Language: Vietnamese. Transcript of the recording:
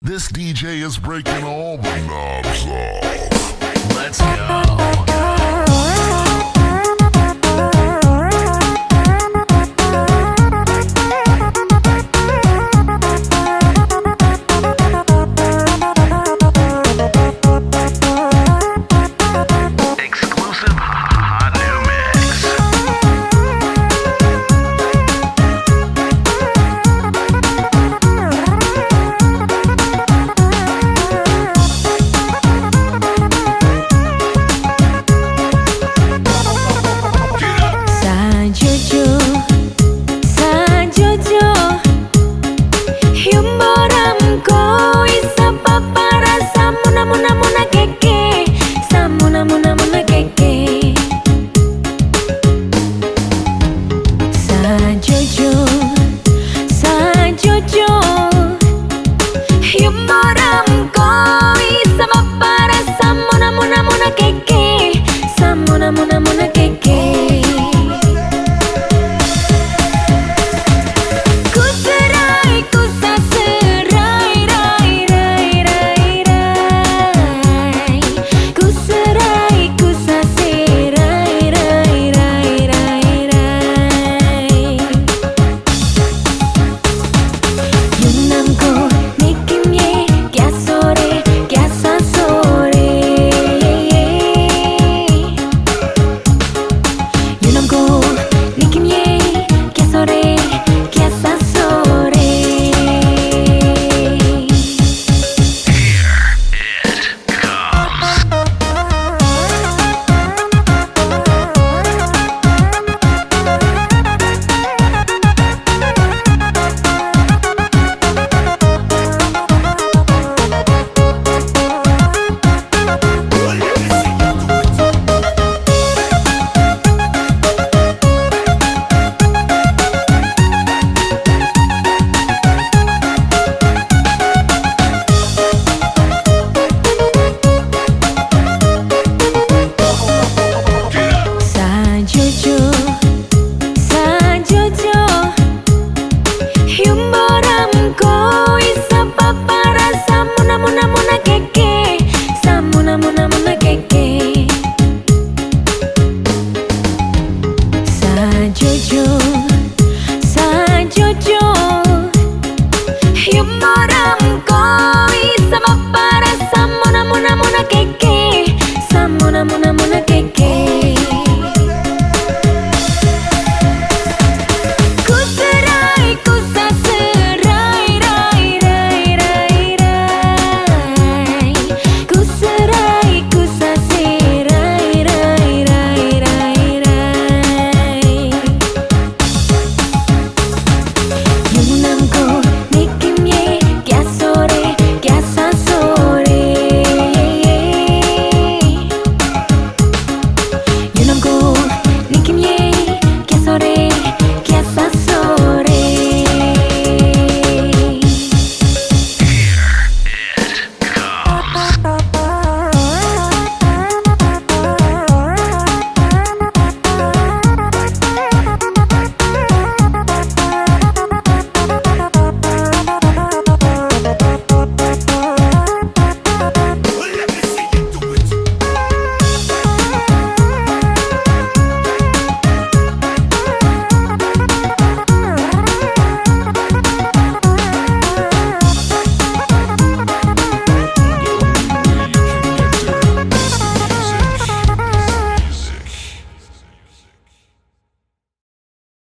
This DJ is breaking all the knobs off. Let's go. yo yo. jojo sa jojo Yung marami